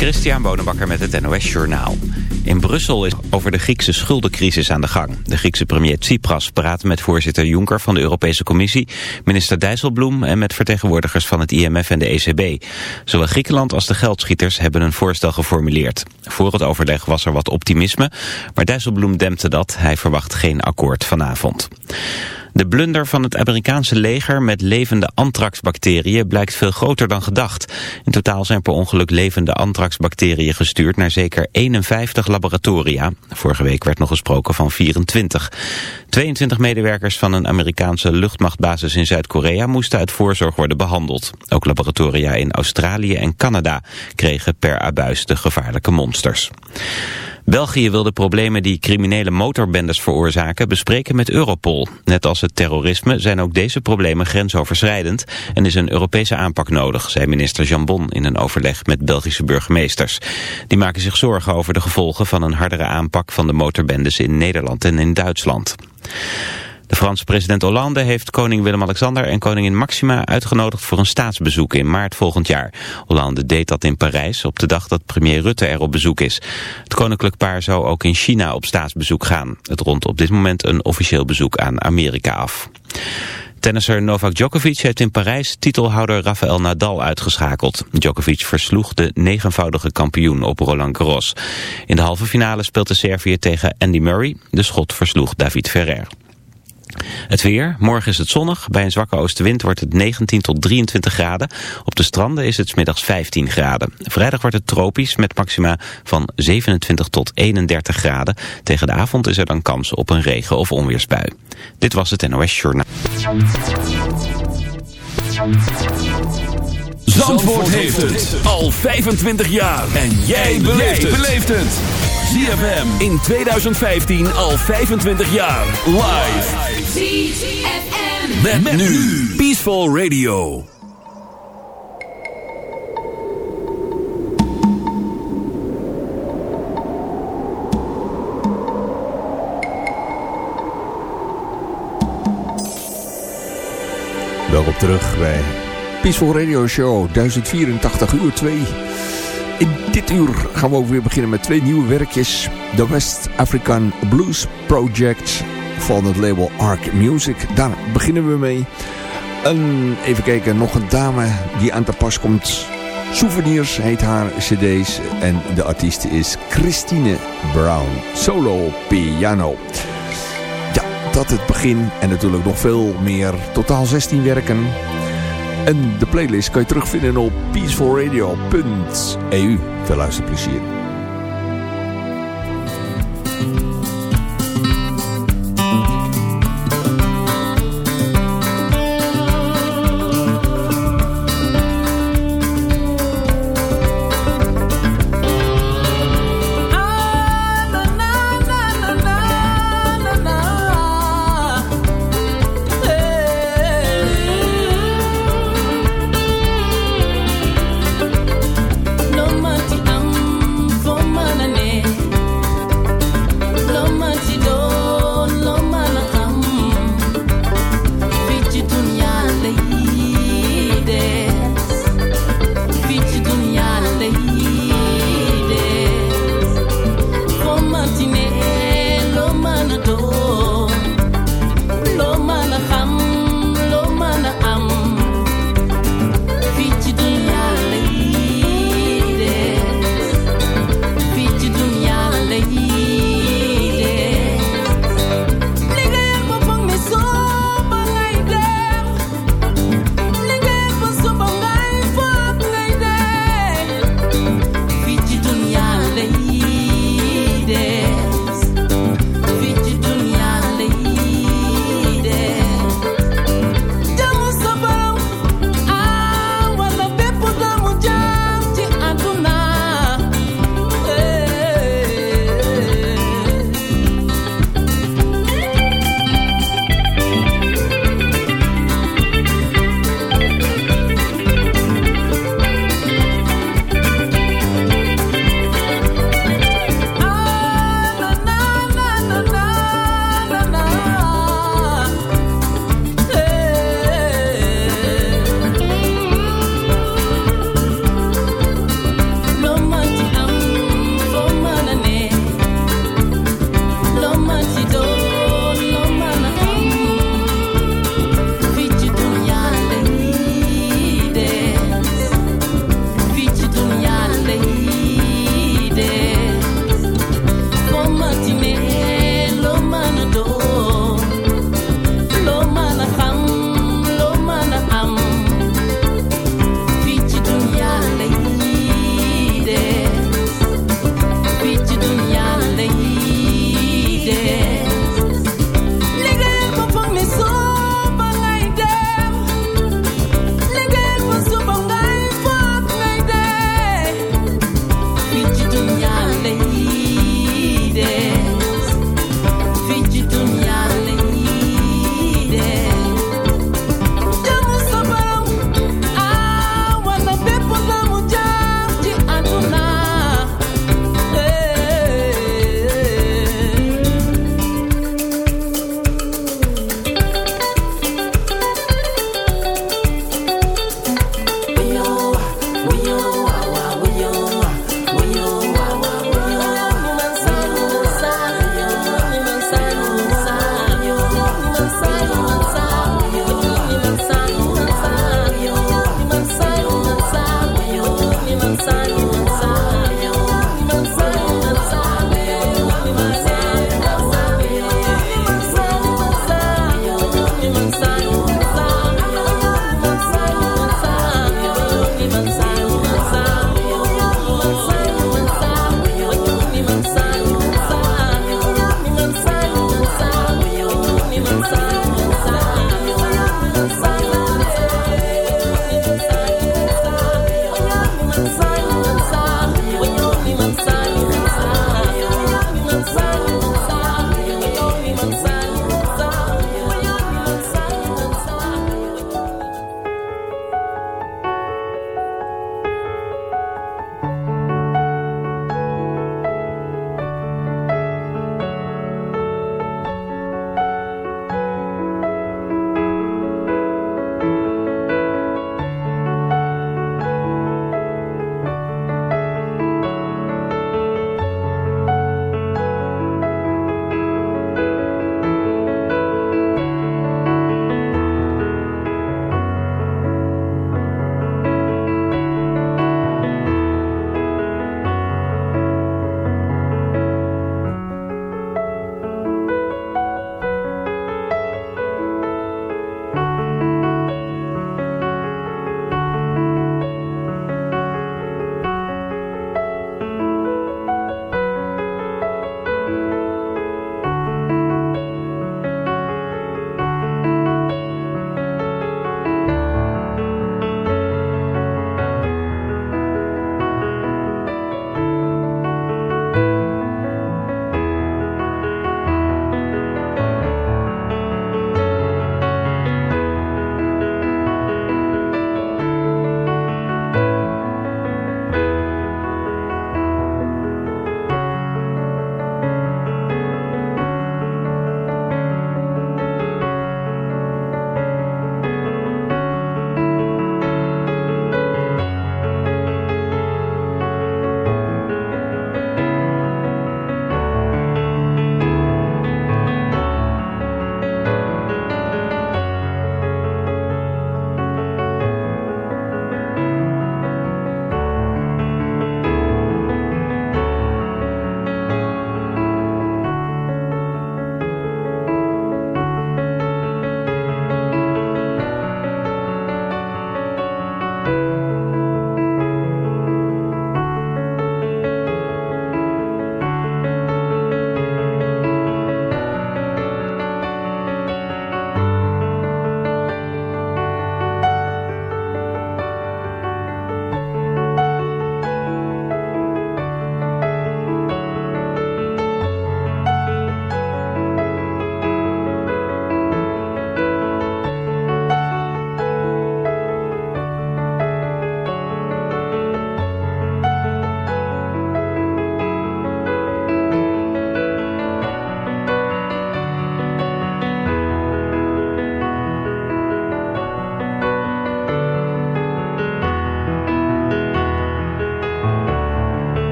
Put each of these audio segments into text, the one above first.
Christian Bonenbakker met het NOS Journaal. In Brussel is over de Griekse schuldencrisis aan de gang. De Griekse premier Tsipras praat met voorzitter Juncker van de Europese Commissie, minister Dijsselbloem en met vertegenwoordigers van het IMF en de ECB. Zowel Griekenland als de geldschieters hebben een voorstel geformuleerd. Voor het overleg was er wat optimisme, maar Dijsselbloem dempte dat. Hij verwacht geen akkoord vanavond. De blunder van het Amerikaanse leger met levende antraxbacteriën blijkt veel groter dan gedacht. In totaal zijn per ongeluk levende antraxbacteriën gestuurd naar zeker 51 laboratoria. Vorige week werd nog gesproken van 24. 22 medewerkers van een Amerikaanse luchtmachtbasis in Zuid-Korea moesten uit voorzorg worden behandeld. Ook laboratoria in Australië en Canada kregen per abuis de gevaarlijke monsters. België wil de problemen die criminele motorbendes veroorzaken bespreken met Europol. Net als het terrorisme zijn ook deze problemen grensoverschrijdend en is een Europese aanpak nodig, zei minister Jambon in een overleg met Belgische burgemeesters. Die maken zich zorgen over de gevolgen van een hardere aanpak van de motorbendes in Nederland en in Duitsland. De Franse president Hollande heeft koning Willem-Alexander en koningin Maxima uitgenodigd voor een staatsbezoek in maart volgend jaar. Hollande deed dat in Parijs op de dag dat premier Rutte er op bezoek is. Het koninklijk paar zou ook in China op staatsbezoek gaan. Het rondt op dit moment een officieel bezoek aan Amerika af. Tennisser Novak Djokovic heeft in Parijs titelhouder Rafael Nadal uitgeschakeld. Djokovic versloeg de negenvoudige kampioen op Roland Garros. In de halve finale speelt de Servië tegen Andy Murray. De schot versloeg David Ferrer. Het weer. Morgen is het zonnig. Bij een zwakke oostenwind wordt het 19 tot 23 graden. Op de stranden is het smiddags 15 graden. Vrijdag wordt het tropisch met maxima van 27 tot 31 graden. Tegen de avond is er dan kans op een regen- of onweersbui. Dit was het NOS Journaal. Zandvoort heeft het al 25 jaar. En jij beleeft het. ZFM in 2015 al 25 jaar. Live. ZFM. Met, met nu. Peaceful Radio. Welkom terug bij Peaceful Radio Show 1084 uur 2. In dit uur gaan we ook weer beginnen met twee nieuwe werkjes. De West African Blues Project van het label Arc Music. Daar beginnen we mee. En even kijken, nog een dame die aan te pas komt. Souvenirs heet haar cd's. En de artiest is Christine Brown. Solo piano. Ja, dat het begin. En natuurlijk nog veel meer. Totaal 16 werken. En de playlist kan je terugvinden op peacefulradio.eu. Veel luisterplezier.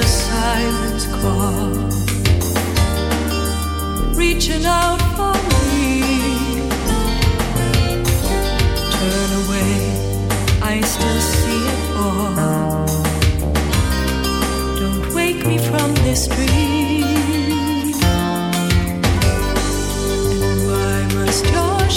the silence call, reaching out for me. Turn away, I still see it all. Don't wake me from this dream. And I must join.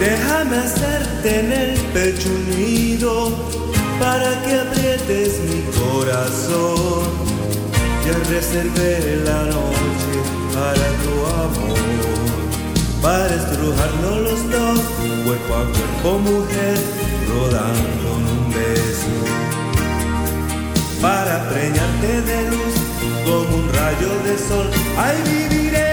Déjame hacerte en el pecho un nido para que aprietes mi corazón. Ya reservé la noche para tu amor para estrujarnos los dos, cuerpo a cuerpo mujer, rodando en un beso. Para preñarte de luz como un rayo de sol, ay viviré,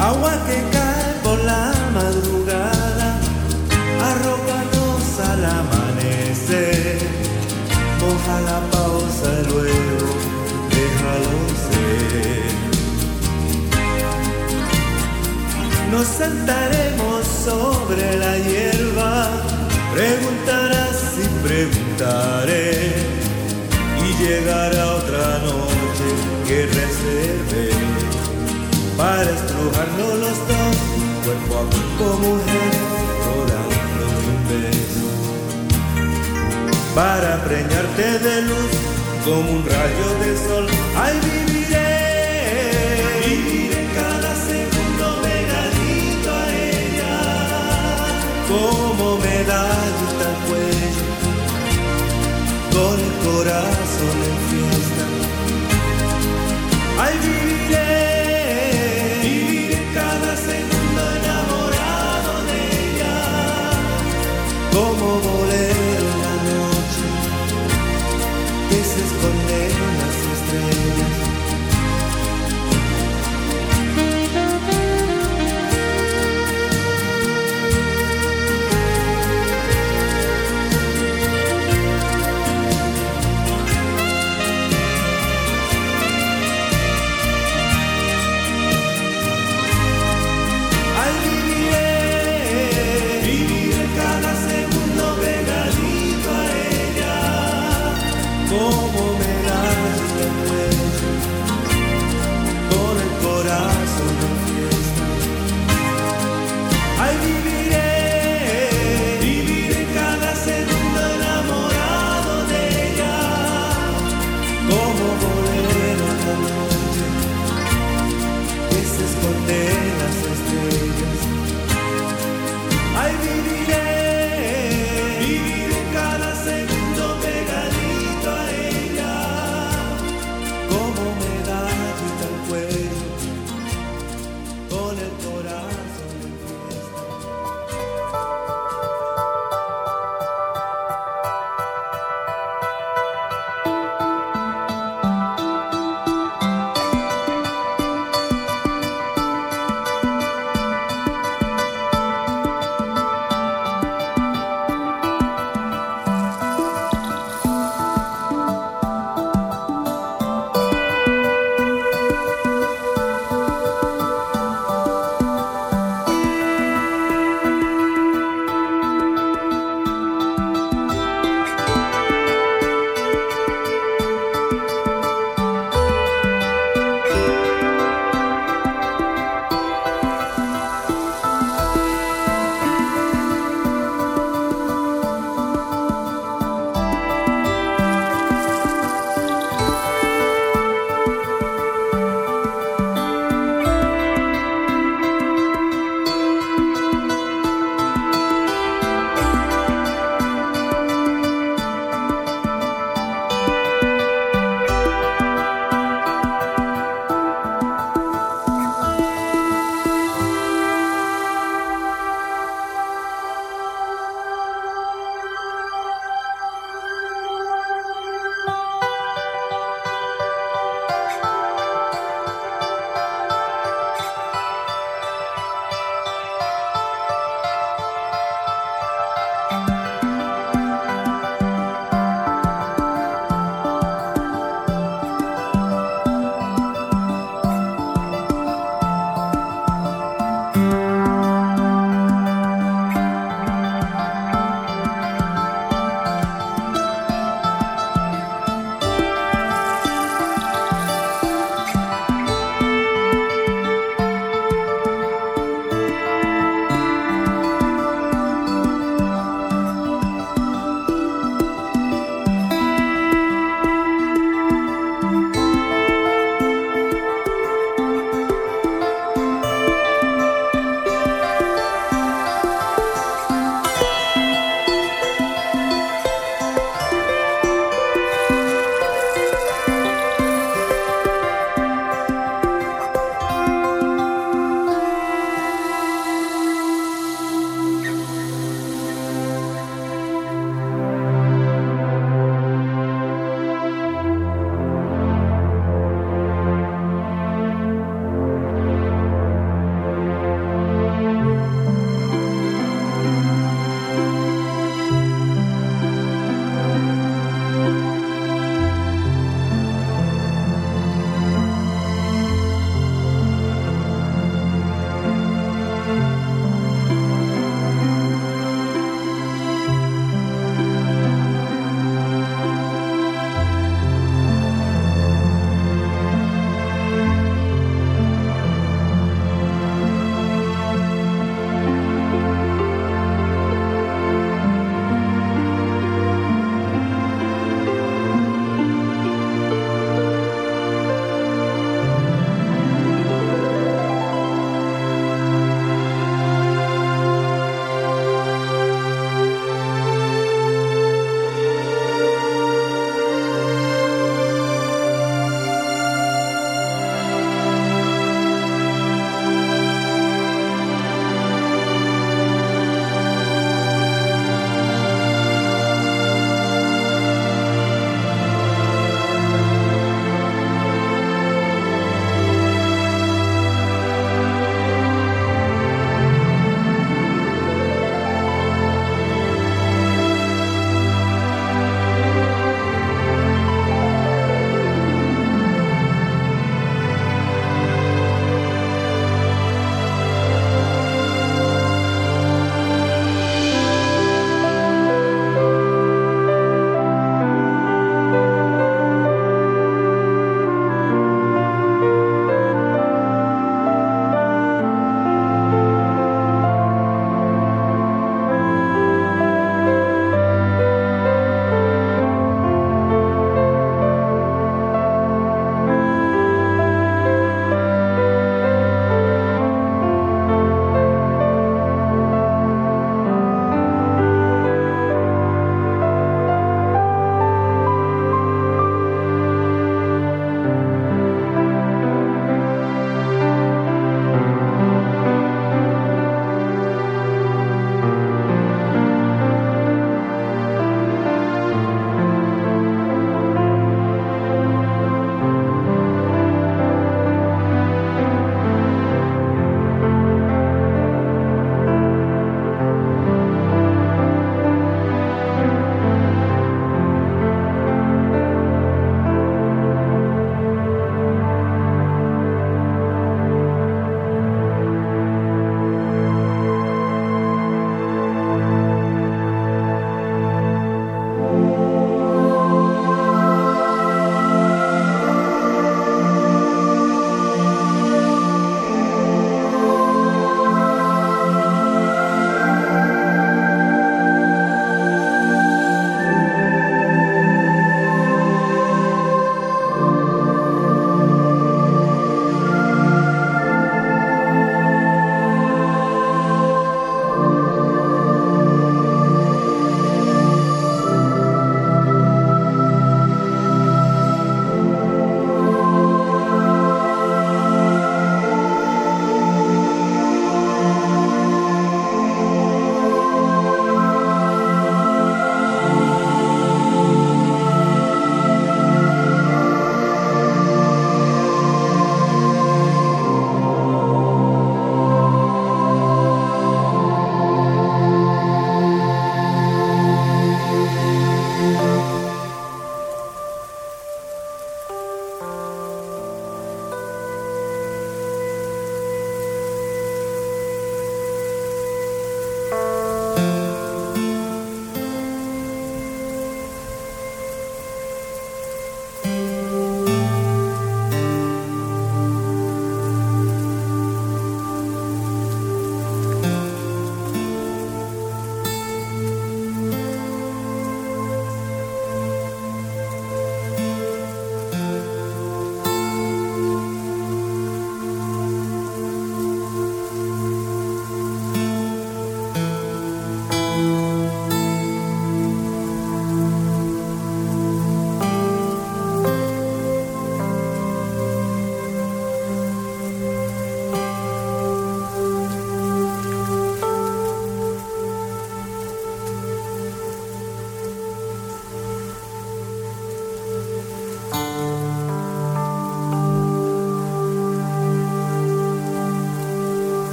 Agua que cae por la madrugada, arrópanos al amanecer, moja la pausa luego, déjalo ser. nos sentaremos sobre la hierba, preguntarás y preguntaré, llegará otra noche que reserve para estrujarnos los dos, cuerpo a cuerpo mujer, rodando un beso, para preñarte de luz como un rayo de sol, ay viviré, viviré cada como medallita al cuello, corazón en fiesta.